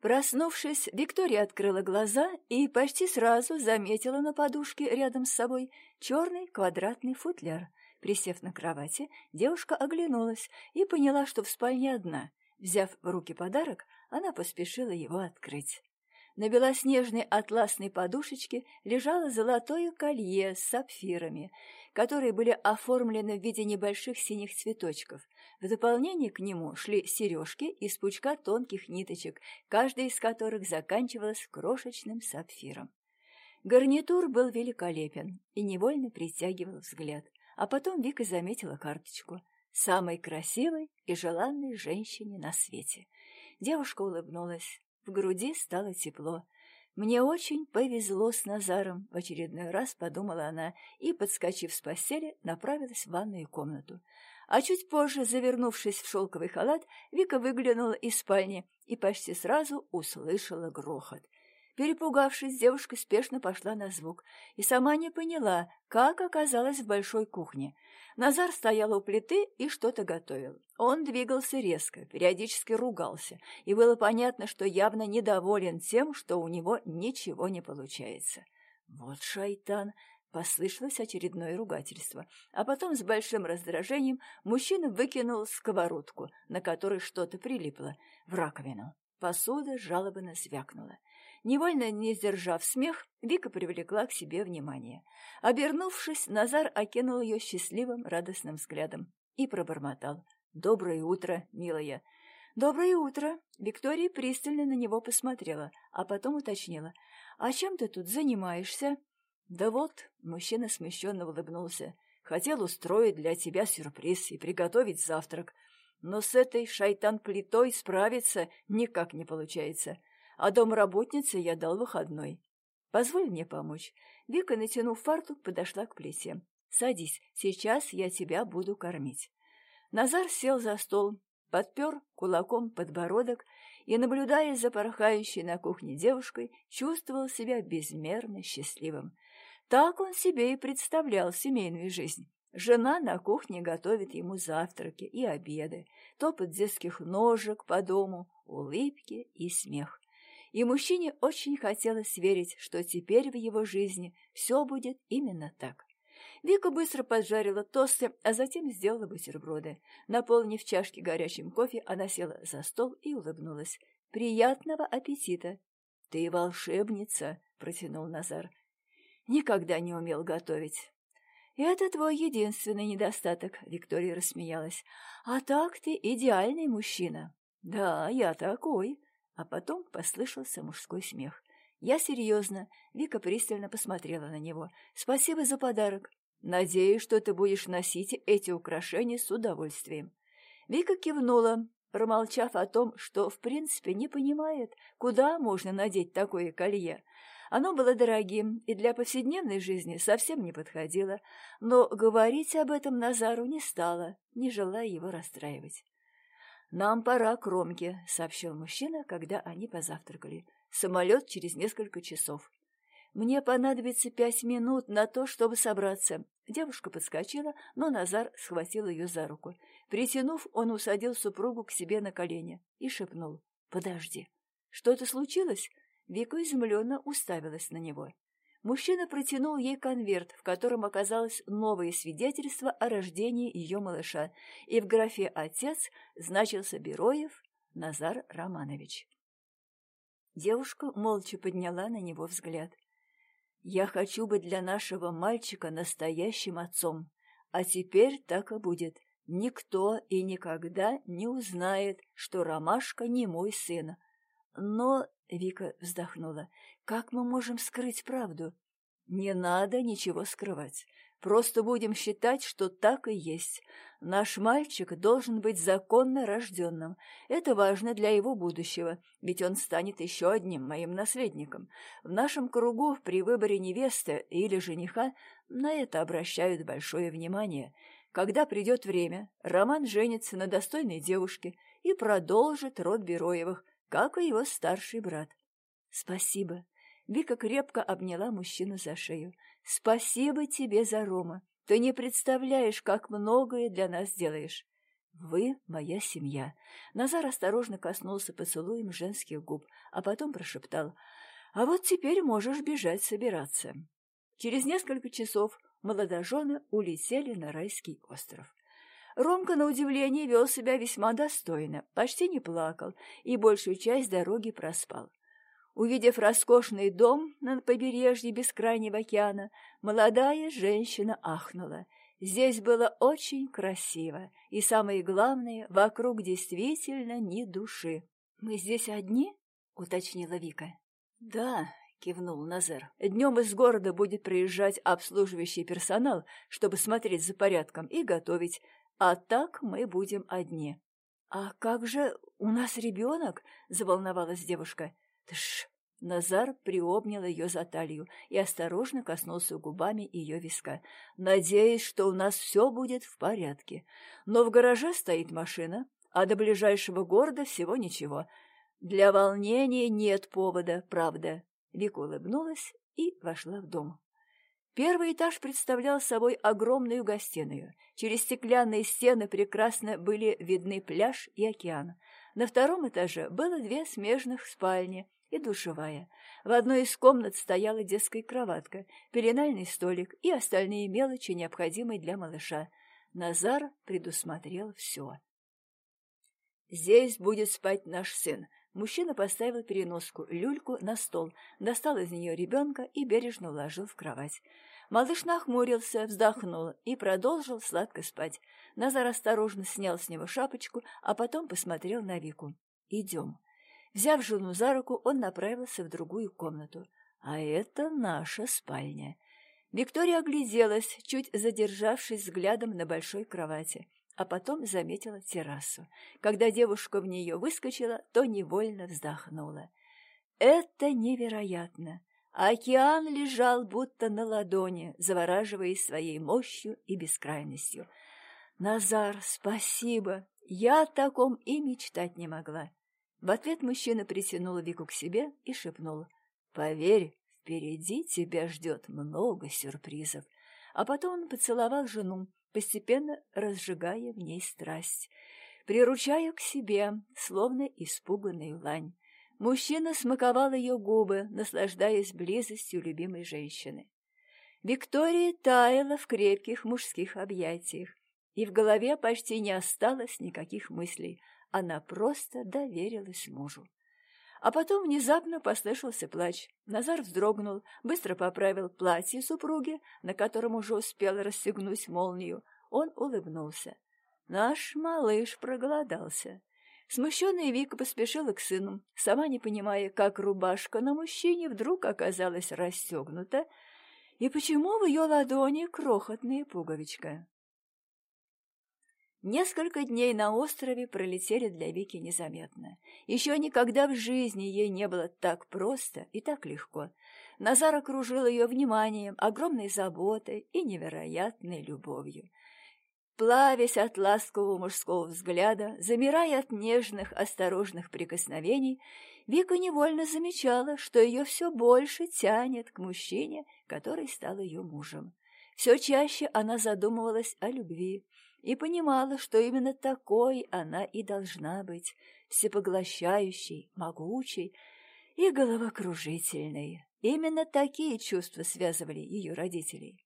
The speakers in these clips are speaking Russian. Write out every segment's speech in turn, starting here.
Проснувшись, Виктория открыла глаза и почти сразу заметила на подушке рядом с собой черный квадратный футляр. Присев на кровати, девушка оглянулась и поняла, что в спальне одна. Взяв в руки подарок, она поспешила его открыть. На белоснежной атласной подушечке лежало золотое колье с сапфирами, которые были оформлены в виде небольших синих цветочков. В дополнение к нему шли сережки из пучка тонких ниточек, каждая из которых заканчивалась крошечным сапфиром. Гарнитур был великолепен и невольно притягивал взгляд. А потом Вика заметила карточку. Самой красивой и желанной женщине на свете. Девушка улыбнулась. В груди стало тепло. «Мне очень повезло с Назаром», — в очередной раз подумала она и, подскочив с постели, направилась в ванную комнату. А чуть позже, завернувшись в шелковый халат, Вика выглянула из спальни и почти сразу услышала грохот. Перепугавшись, девушка спешно пошла на звук и сама не поняла, как оказалась в большой кухне. Назар стоял у плиты и что-то готовил. Он двигался резко, периодически ругался, и было понятно, что явно недоволен тем, что у него ничего не получается. «Вот шайтан!» — послышалось очередное ругательство, а потом с большим раздражением мужчина выкинул сковородку, на которой что-то прилипло, в раковину. Посуда жалобно звякнула. Невольно не сдержав смех, Вика привлекла к себе внимание. Обернувшись, Назар окинул ее счастливым, радостным взглядом и пробормотал. «Доброе утро, милая!» «Доброе утро!» Виктория пристально на него посмотрела, а потом уточнила. «А чем ты тут занимаешься?» «Да вот», — мужчина смущенно улыбнулся, «хотел устроить для тебя сюрприз и приготовить завтрак, но с этой шайтан-плитой справиться никак не получается а домработнице я дал выходной. Позволь мне помочь. Вика, натянув фартук, подошла к плите. Садись, сейчас я тебя буду кормить. Назар сел за стол, подпер кулаком подбородок и, наблюдая за порхающей на кухне девушкой, чувствовал себя безмерно счастливым. Так он себе и представлял семейную жизнь. Жена на кухне готовит ему завтраки и обеды, топот детских ножек по дому, улыбки и смех и мужчине очень хотелось верить, что теперь в его жизни все будет именно так. Вика быстро поджарила тосты, а затем сделала бутерброды. Наполнив чашки горячим кофе, она села за стол и улыбнулась. «Приятного аппетита!» «Ты волшебница!» — протянул Назар. «Никогда не умел готовить». «Это твой единственный недостаток», — Виктория рассмеялась. «А так ты идеальный мужчина». «Да, я такой», а потом послышался мужской смех. Я серьезно. Вика пристально посмотрела на него. Спасибо за подарок. Надеюсь, что ты будешь носить эти украшения с удовольствием. Вика кивнула, промолчав о том, что в принципе не понимает, куда можно надеть такое колье. Оно было дорогим и для повседневной жизни совсем не подходило, но говорить об этом Назару не стала, не желая его расстраивать. «Нам пора к Ромке», — сообщил мужчина, когда они позавтракали. «Самолет через несколько часов». «Мне понадобится пять минут на то, чтобы собраться». Девушка подскочила, но Назар схватил ее за руку. Притянув, он усадил супругу к себе на колени и шепнул. «Подожди». «Что-то случилось?» Вика изумленно уставилась на него. Мужчина протянул ей конверт, в котором оказалось новое свидетельство о рождении ее малыша, и в графе «Отец» значился Бероев Назар Романович. Девушка молча подняла на него взгляд. «Я хочу быть для нашего мальчика настоящим отцом, а теперь так и будет. Никто и никогда не узнает, что Ромашка не мой сын. Но Вика вздохнула. «Как мы можем скрыть правду?» «Не надо ничего скрывать. Просто будем считать, что так и есть. Наш мальчик должен быть законно рожденным. Это важно для его будущего, ведь он станет еще одним моим наследником. В нашем кругу при выборе невесты или жениха на это обращают большое внимание. Когда придет время, Роман женится на достойной девушке и продолжит род Бероевых, как и его старший брат. «Спасибо». Вика крепко обняла мужчину за шею. «Спасибо тебе за Рома. Ты не представляешь, как многое для нас делаешь». Вы моя семья. Назар осторожно коснулся поцелуем женских губ, а потом прошептал, а вот теперь можешь бежать собираться. Через несколько часов молодожены улетели на райский остров. Ромка, на удивление, вел себя весьма достойно, почти не плакал и большую часть дороги проспал. Увидев роскошный дом на побережье бескрайнего океана, молодая женщина ахнула. Здесь было очень красиво, и самое главное, вокруг действительно ни души. «Мы здесь одни?» — уточнила Вика. «Да», — кивнул Назар. «Днем из города будет приезжать обслуживающий персонал, чтобы смотреть за порядком и готовить, а так мы будем одни». «А как же у нас ребенок?» — заволновалась девушка. «Тш!» Назар приобнял ее за талию и осторожно коснулся губами ее виска. «Надеюсь, что у нас все будет в порядке. Но в гараже стоит машина, а до ближайшего города всего ничего. Для волнения нет повода, правда». Вика улыбнулась и вошла в дом. Первый этаж представлял собой огромную гостиную. Через стеклянные стены прекрасно были видны пляж и океан. На втором этаже было две смежных спальни и душевая. В одной из комнат стояла детская кроватка, пеленальный столик и остальные мелочи, необходимые для малыша. Назар предусмотрел все. «Здесь будет спать наш сын», Мужчина поставил переноску, люльку на стол, достал из нее ребенка и бережно уложил в кровать. Малыш нахмурился, вздохнул и продолжил сладко спать. Назар осторожно снял с него шапочку, а потом посмотрел на Вику. «Идем». Взяв жену за руку, он направился в другую комнату. «А это наша спальня». Виктория огляделась, чуть задержавшись взглядом на большой кровати а потом заметила террасу. Когда девушка в нее выскочила, то невольно вздохнула. Это невероятно! Океан лежал будто на ладони, завораживая своей мощью и бескрайностью. «Назар, спасибо! Я о таком и мечтать не могла!» В ответ мужчина притянул Вику к себе и шепнул. «Поверь, впереди тебя ждет много сюрпризов». А потом он поцеловал жену, постепенно разжигая в ней страсть, приручая к себе, словно испуганную лань. Мужчина смаковал ее губы, наслаждаясь близостью любимой женщины. Виктория таяла в крепких мужских объятиях, и в голове почти не осталось никаких мыслей, она просто доверилась мужу. А потом внезапно послышался плач. Назар вздрогнул, быстро поправил платье супруги, на котором уже успел расстегнуть молнию. Он улыбнулся. Наш малыш проголодался. Смущенная Вика поспешила к сыну, сама не понимая, как рубашка на мужчине вдруг оказалась расстегнута, и почему в ее ладони крохотная пуговичка. Несколько дней на острове пролетели для Вики незаметно. Еще никогда в жизни ей не было так просто и так легко. Назар окружил ее вниманием, огромной заботой и невероятной любовью. Плавясь от ласкового мужского взгляда, замирая от нежных, осторожных прикосновений, Вика невольно замечала, что ее все больше тянет к мужчине, который стал ее мужем. Все чаще она задумывалась о любви, и понимала, что именно такой она и должна быть, всепоглощающей, могучей и головокружительной. Именно такие чувства связывали ее родителей.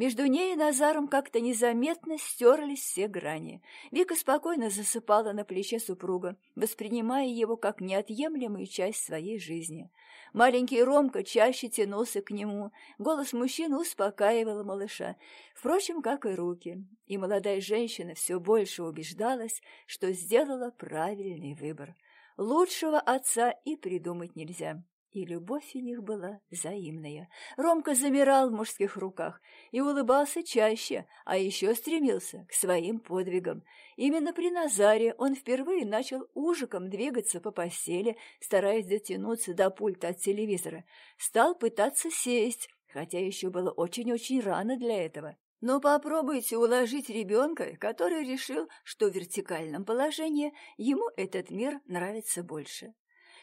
Между ней и Назаром как-то незаметно стерлись все грани. Вика спокойно засыпала на плече супруга, воспринимая его как неотъемлемую часть своей жизни. Маленький Ромка чаще тянулся к нему, голос мужчины успокаивал малыша, впрочем, как и руки. И молодая женщина все больше убеждалась, что сделала правильный выбор. Лучшего отца и придумать нельзя. И любовь у них была взаимная. Ромка замирал в мужских руках и улыбался чаще, а еще стремился к своим подвигам. Именно при Назаре он впервые начал ужиком двигаться по постели, стараясь дотянуться до пульта от телевизора. Стал пытаться сесть, хотя еще было очень-очень рано для этого. Но попробуйте уложить ребенка, который решил, что в вертикальном положении ему этот мир нравится больше.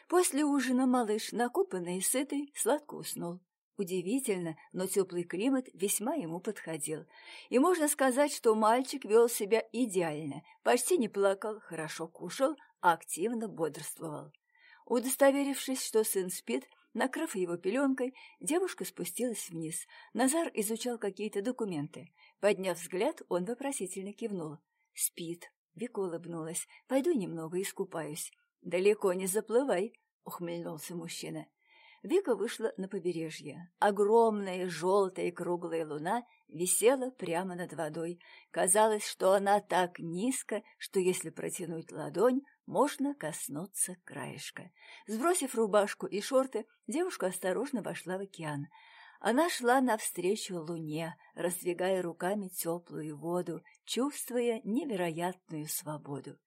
После ужина малыш, накупанный и сытый, сладко уснул. Удивительно, но теплый климат весьма ему подходил. И можно сказать, что мальчик вел себя идеально, почти не плакал, хорошо кушал, а активно бодрствовал. Удостоверившись, что сын спит, накрыв его пеленкой, девушка спустилась вниз. Назар изучал какие-то документы. Подняв взгляд, он вопросительно кивнул. «Спит», — Вика улыбнулась. «Пойду немного искупаюсь». «Далеко не заплывай», — ухмыльнулся мужчина. Вика вышла на побережье. Огромная желтая круглая луна висела прямо над водой. Казалось, что она так низко, что если протянуть ладонь, можно коснуться краешка. Сбросив рубашку и шорты, девушка осторожно вошла в океан. Она шла навстречу луне, раздвигая руками теплую воду, чувствуя невероятную свободу.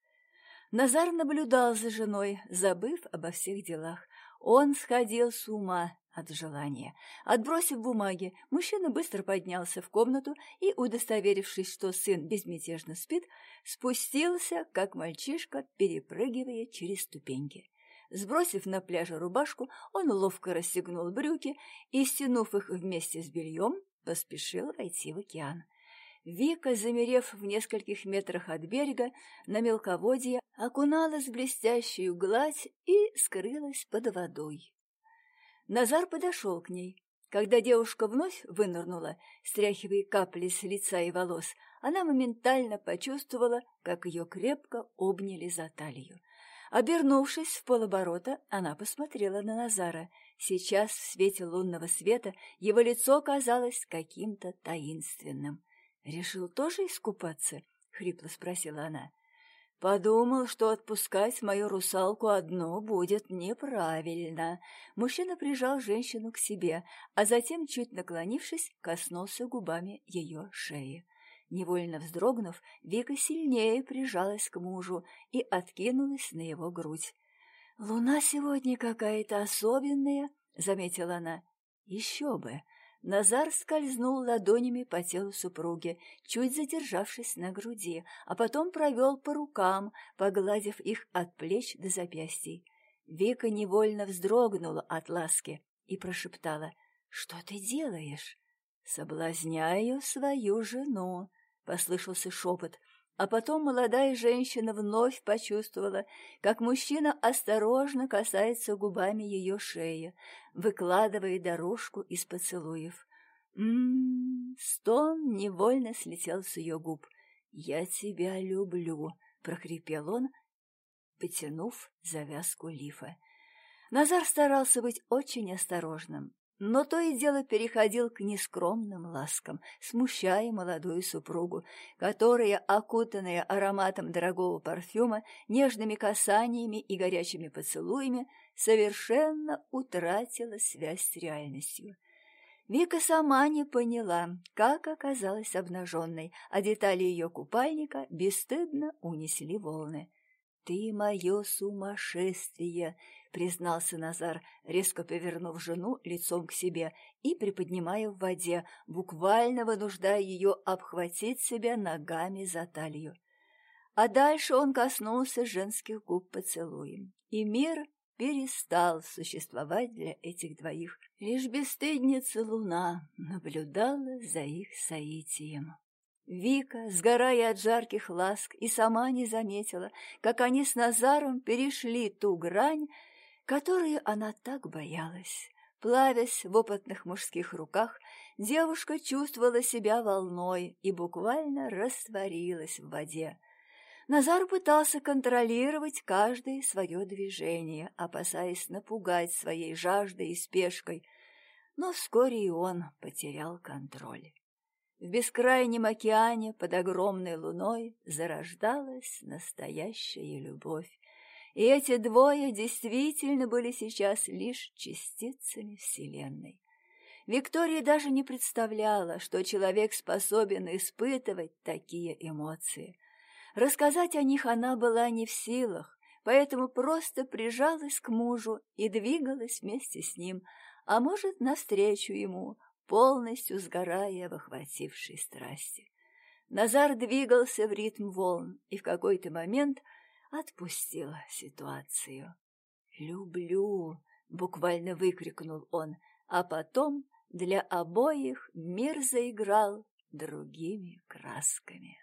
Назар наблюдал за женой, забыв обо всех делах. Он сходил с ума от желания. Отбросив бумаги, мужчина быстро поднялся в комнату и, удостоверившись, что сын безмятежно спит, спустился, как мальчишка, перепрыгивая через ступеньки. Сбросив на пляже рубашку, он ловко расстегнул брюки и, стянув их вместе с бельем, поспешил войти в океан. Вика, замерев в нескольких метрах от берега, на мелководье окуналась в блестящую гладь и скрылась под водой. Назар подошел к ней. Когда девушка вновь вынырнула, стряхивая капли с лица и волос, она моментально почувствовала, как ее крепко обняли за талию. Обернувшись в полоборота, она посмотрела на Назара. Сейчас в свете лунного света его лицо казалось каким-то таинственным. «Решил тоже искупаться?» — хрипло спросила она. «Подумал, что отпускать мою русалку одну будет неправильно». Мужчина прижал женщину к себе, а затем, чуть наклонившись, коснулся губами ее шеи. Невольно вздрогнув, Вика сильнее прижалась к мужу и откинулась на его грудь. «Луна сегодня какая-то особенная», — заметила она. «Еще бы! Назар скользнул ладонями по телу супруги, чуть задержавшись на груди, а потом провел по рукам, погладив их от плеч до запястий. Вика невольно вздрогнула от ласки и прошептала «Что ты делаешь?» «Соблазняю свою жену», — послышался шепот, а потом молодая женщина вновь почувствовала, как мужчина осторожно касается губами ее шеи, выкладывая дорожку из поцелуев. М-м, стон невольно слетел с ее губ. «Я тебя люблю», — прохрипел он, потянув завязку лифа. Назар старался быть очень осторожным но то и дело переходил к нескромным ласкам, смущая молодую супругу, которая, окутанная ароматом дорогого парфюма, нежными касаниями и горячими поцелуями, совершенно утратила связь с реальностью. Вика сама не поняла, как оказалась обнаженной, а детали ее купальника бесстыдно унесли волны. «Ты мое сумасшествие!» признался Назар, резко повернув жену лицом к себе и приподнимая в воде, буквально вынуждая ее обхватить себя ногами за талию. А дальше он коснулся женских губ поцелуем, и мир перестал существовать для этих двоих. Лишь бесстыдница луна наблюдала за их соитием. Вика, сгорая от жарких ласк, и сама не заметила, как они с Назаром перешли ту грань, которую она так боялась. Плавясь в опытных мужских руках, девушка чувствовала себя волной и буквально растворилась в воде. Назар пытался контролировать каждое свое движение, опасаясь напугать своей жаждой и спешкой, но вскоре и он потерял контроль. В бескрайнем океане под огромной луной зарождалась настоящая любовь, и эти двое действительно были сейчас лишь частицами Вселенной. Виктория даже не представляла, что человек способен испытывать такие эмоции. Рассказать о них она была не в силах, поэтому просто прижалась к мужу и двигалась вместе с ним, а может, навстречу ему, полностью сгорая в охватившей страсти. Назар двигался в ритм волн, и в какой-то момент – отпустила ситуацию. «Люблю!» — буквально выкрикнул он, а потом Для обоих мир заиграл другими красками.